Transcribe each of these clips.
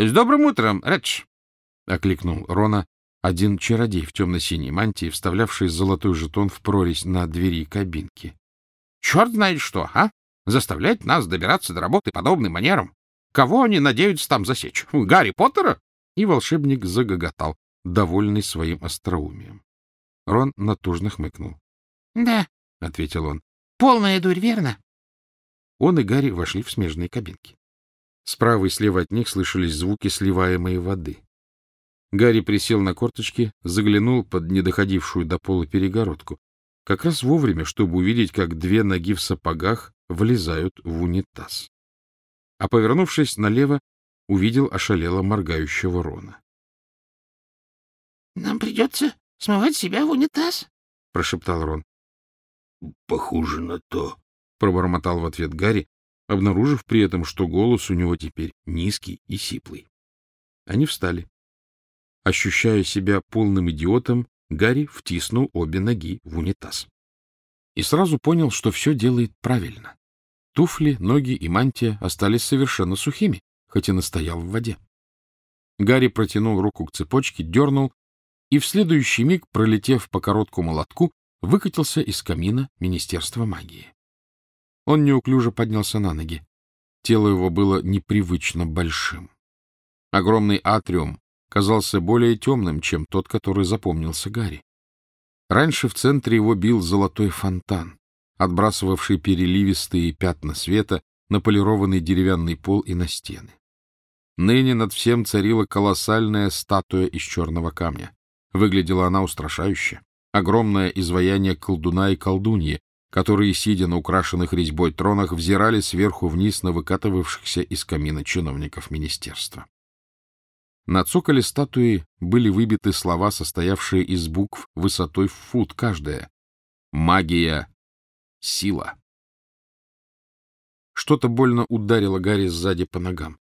С добрым утром, Редж! — окликнул Рона один чародей в темно-синей мантии, вставлявший золотой жетон в прорезь на двери кабинки. — Черт знает что, а? Заставлять нас добираться до работы подобным манером? Кого они надеются там засечь? Гарри Поттера? И волшебник загоготал, довольный своим остроумием. Рон натужно хмыкнул. — Да, — ответил он. — Полная дурь, верно? Он и Гарри вошли в смежные кабинки. Справа и слева от них слышались звуки сливаемой воды. Гарри присел на корточки, заглянул под недоходившую до пола перегородку, как раз вовремя, чтобы увидеть, как две ноги в сапогах влезают в унитаз. А, повернувшись налево, увидел ошалело моргающего Рона. — Нам придется смывать себя в унитаз? — прошептал Рон. — Похоже на то, — пробормотал в ответ Гарри, обнаружив при этом, что голос у него теперь низкий и сиплый. Они встали. Ощущая себя полным идиотом, Гарри втиснул обе ноги в унитаз. И сразу понял, что все делает правильно. Туфли, ноги и мантия остались совершенно сухими, хоть и настоял в воде. Гарри протянул руку к цепочке, дернул, и в следующий миг, пролетев по короткому лотку, выкатился из камина Министерства магии. Он неуклюже поднялся на ноги. Тело его было непривычно большим. Огромный атриум казался более темным, чем тот, который запомнился Гарри. Раньше в центре его бил золотой фонтан, отбрасывавший переливистые пятна света на полированный деревянный пол и на стены. Ныне над всем царила колоссальная статуя из черного камня. Выглядела она устрашающе. Огромное изваяние колдуна и колдуньи, которые, сидя на украшенных резьбой тронах, взирали сверху вниз на выкатывавшихся из камина чиновников министерства. На цоколе статуи были выбиты слова, состоявшие из букв высотой в фут каждая. Магия. Сила. Что-то больно ударило Гарри сзади по ногам.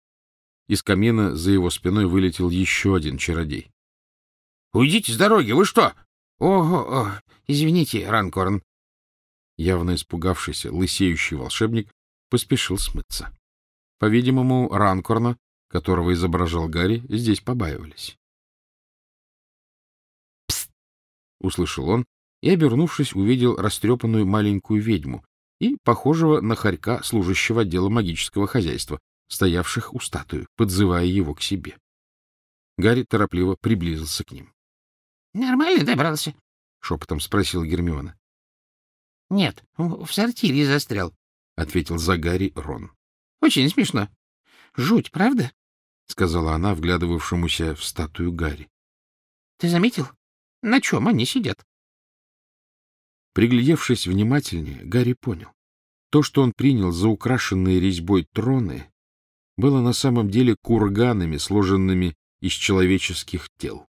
Из камина за его спиной вылетел еще один чародей. — Уйдите с дороги, вы что? — Ого, извините, Ранкорн, явно испугавшийся, лысеющий волшебник поспешил смыться. По-видимому, Ранкорна, которого изображал Гарри, здесь побаивались. «Пст!» — услышал он и, обернувшись, увидел растрепанную маленькую ведьму и похожего на хорька служащего отдела магического хозяйства, стоявших у статуи, подзывая его к себе. Гарри торопливо приблизился к ним. — Нормально добрался? — шепотом спросил Гермиона. — Нет, в сортире застрял, — ответил за Гарри Рон. — Очень смешно. Жуть, правда? — сказала она, вглядывавшемуся в статую Гарри. — Ты заметил? На чем они сидят? Приглядевшись внимательнее, Гарри понял. То, что он принял за украшенные резьбой троны, было на самом деле курганами, сложенными из человеческих тел.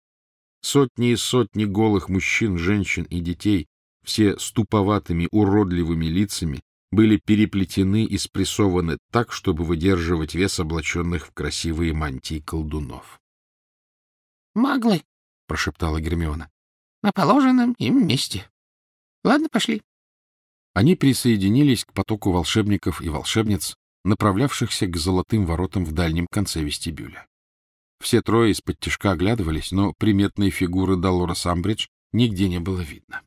Сотни и сотни голых мужчин, женщин и детей все с туповатыми, уродливыми лицами, были переплетены и спрессованы так, чтобы выдерживать вес облаченных в красивые мантии колдунов. — Маглы, — прошептала Гермиона, — на положенном им месте. Ладно, пошли. Они присоединились к потоку волшебников и волшебниц, направлявшихся к золотым воротам в дальнем конце вестибюля. Все трое из-под тяжка оглядывались, но приметной фигуры Долорес Амбридж нигде не было видно.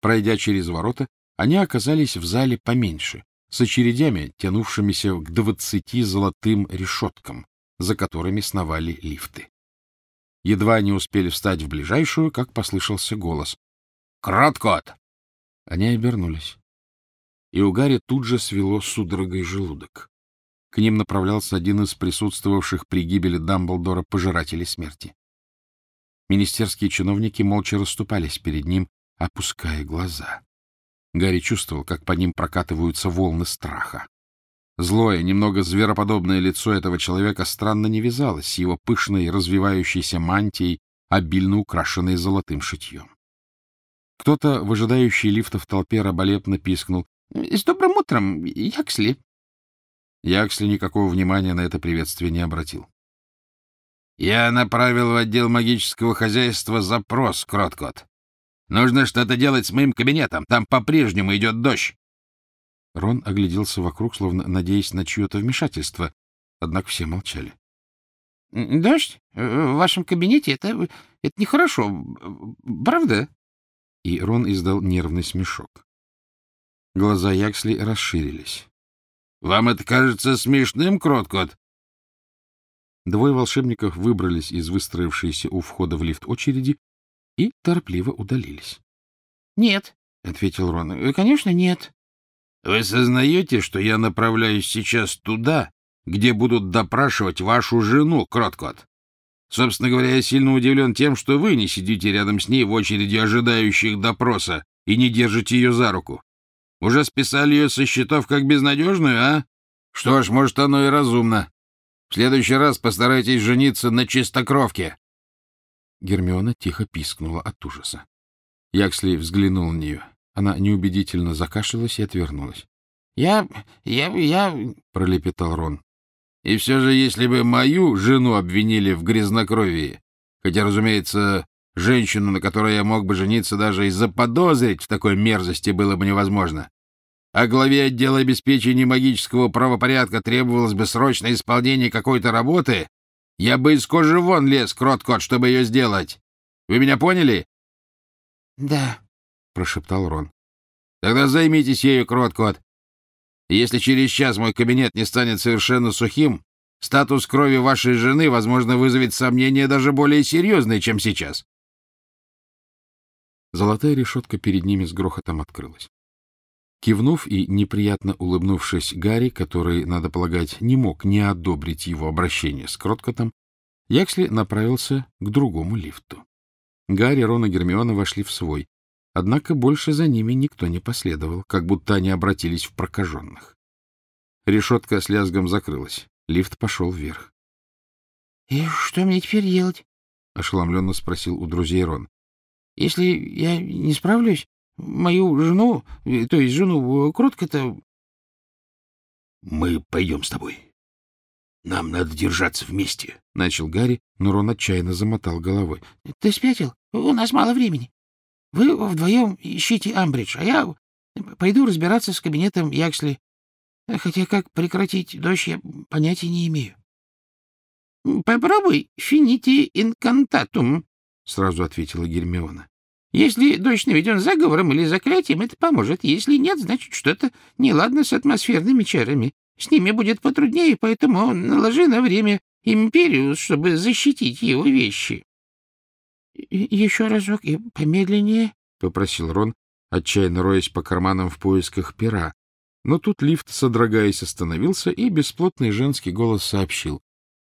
Пройдя через ворота, они оказались в зале поменьше, с очередями, тянувшимися к двадцати золотым решеткам, за которыми сновали лифты. Едва они успели встать в ближайшую, как послышался голос. «Кроткот!» Они обернулись. И у Гарри тут же свело судорогой желудок. К ним направлялся один из присутствовавших при гибели Дамблдора пожирателей смерти. Министерские чиновники молча расступались перед ним, опуская глаза. Гарри чувствовал, как по ним прокатываются волны страха. Злое, немного звероподобное лицо этого человека странно не вязалось с его пышной, развивающейся мантией, обильно украшенной золотым шитьем. Кто-то, выжидающий лифта в толпе, раболепно пискнул. — С добрым утром, Яксли! Яксли никакого внимания на это приветствие не обратил. — Я направил в отдел магического хозяйства запрос, Кроткот. Нужно что-то делать с моим кабинетом. Там по-прежнему идет дождь. Рон огляделся вокруг, словно надеясь на чье-то вмешательство, однако все молчали. — Дождь? В вашем кабинете? Это, это нехорошо. Правда? И Рон издал нервный смешок. Глаза Яксли расширились. — Вам это кажется смешным, Кроткот? Двое волшебников выбрались из выстроившейся у входа в лифт очереди и торопливо удалились. — Нет, — ответил Рон. — Конечно, нет. — Вы сознаете, что я направляюсь сейчас туда, где будут допрашивать вашу жену, Кроткот? Собственно говоря, я сильно удивлен тем, что вы не сидите рядом с ней в очереди ожидающих допроса и не держите ее за руку. Уже списали ее со счетов как безнадежную, а? Что ж, может, оно и разумно. В следующий раз постарайтесь жениться на чистокровке. Гермиона тихо пискнула от ужаса. Яксли взглянул на нее. Она неубедительно закашлялась и отвернулась. — Я... я... я... — пролепетал Рон. — И все же, если бы мою жену обвинили в грязнокровии, хотя, разумеется, Женщину, на которой я мог бы жениться даже и заподозрить в такой мерзости, было бы невозможно. А главе отдела обеспечения магического правопорядка требовалось бы срочное исполнение какой-то работы, я бы из кожи вон лез, крот-кот, чтобы ее сделать. Вы меня поняли? — Да, — прошептал Рон. — Тогда займитесь ею, крот-кот. Если через час мой кабинет не станет совершенно сухим, статус крови вашей жены, возможно, вызовет сомнения даже более серьезные, чем сейчас. Золотая решетка перед ними с грохотом открылась. Кивнув и неприятно улыбнувшись Гарри, который, надо полагать, не мог не одобрить его обращение с Кроткотом, Яксли направился к другому лифту. Гарри, Рон и Гермиона вошли в свой, однако больше за ними никто не последовал, как будто они обратились в прокаженных. Решетка с лязгом закрылась. Лифт пошел вверх. — И что мне теперь делать? — ошеломленно спросил у друзей Рон. Если я не справлюсь, мою жену, э, то есть жену Кротко-то... — Мы пойдем с тобой. Нам надо держаться вместе, — начал Гарри, но Рон отчаянно замотал головой. — Ты спятил? У нас мало времени. Вы вдвоем ищите Амбридж, а я пойду разбираться с кабинетом Яксли. Хотя как прекратить дождь, я понятия не имею. — Попробуй финити инкантатум, — сразу ответила Гермиона. Если дождь наведен заговором или заклятием, это поможет. Если нет, значит, что-то неладно с атмосферными чарами. С ними будет потруднее, поэтому наложи на время империус, чтобы защитить его вещи. — Еще разок и помедленнее, — попросил Рон, отчаянно роясь по карманам в поисках пера. Но тут лифт, содрогаясь, остановился, и бесплотный женский голос сообщил.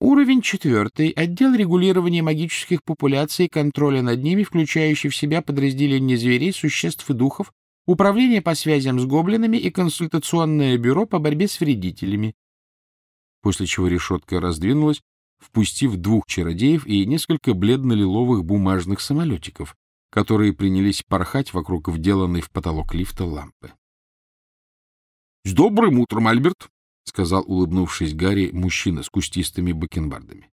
Уровень четвертый. Отдел регулирования магических популяций и контроля над ними, включающий в себя подразделения зверей, существ и духов, управление по связям с гоблинами и консультационное бюро по борьбе с вредителями. После чего решетка раздвинулась, впустив двух чародеев и несколько бледно-лиловых бумажных самолетиков, которые принялись порхать вокруг вделанной в потолок лифта лампы. — С добрым утром, Альберт! — сказал, улыбнувшись Гарри, мужчина с кустистыми бакенбардами.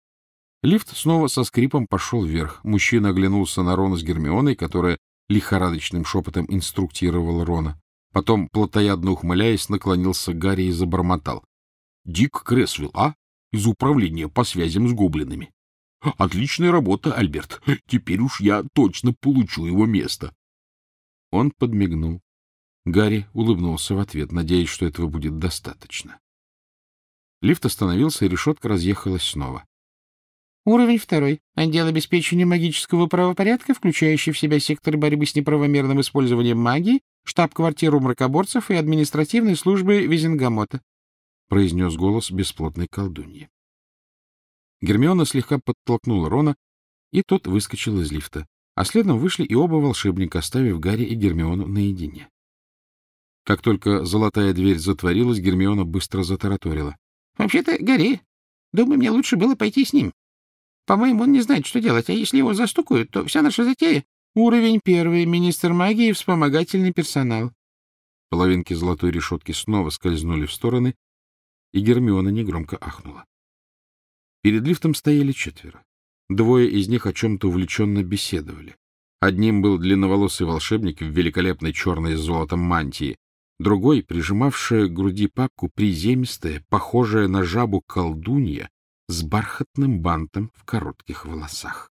Лифт снова со скрипом пошел вверх. Мужчина оглянулся на Рона с Гермионой, которая лихорадочным шепотом инструктировала Рона. Потом, плотоядно ухмыляясь, наклонился к Гарри и забормотал. — Дик Кресвилл, а? Из управления по связям с гоблинами. — Отличная работа, Альберт. Теперь уж я точно получу его место. Он подмигнул. Гарри улыбнулся в ответ, надеясь, что этого будет достаточно. Лифт остановился, и решетка разъехалась снова. Уровень второй. Отдел обеспечения магического правопорядка, включающий в себя сектор борьбы с неправомерным использованием магии, штаб-квартиру мракоборцев и административной службы Визенгамота, — произнес голос бесплотной колдуньи. Гермиона слегка подтолкнула Рона, и тот выскочил из лифта, а следом вышли и оба волшебника, оставив Гарри и Гермиону наедине. Как только золотая дверь затворилась, Гермиона быстро затараторила. — Вообще-то, Гарри, думаю, мне лучше было пойти с ним. По-моему, он не знает, что делать, а если его застукают, то вся наша затея — уровень первый, министр магии и вспомогательный персонал. Половинки золотой решетки снова скользнули в стороны, и Гермиона негромко ахнула. Перед лифтом стояли четверо. Двое из них о чем-то увлеченно беседовали. Одним был длинноволосый волшебник в великолепной черной с золотом мантии, Другой, прижимавшая к груди папку, приземистая, похожая на жабу колдунья, с бархатным бантом в коротких волосах.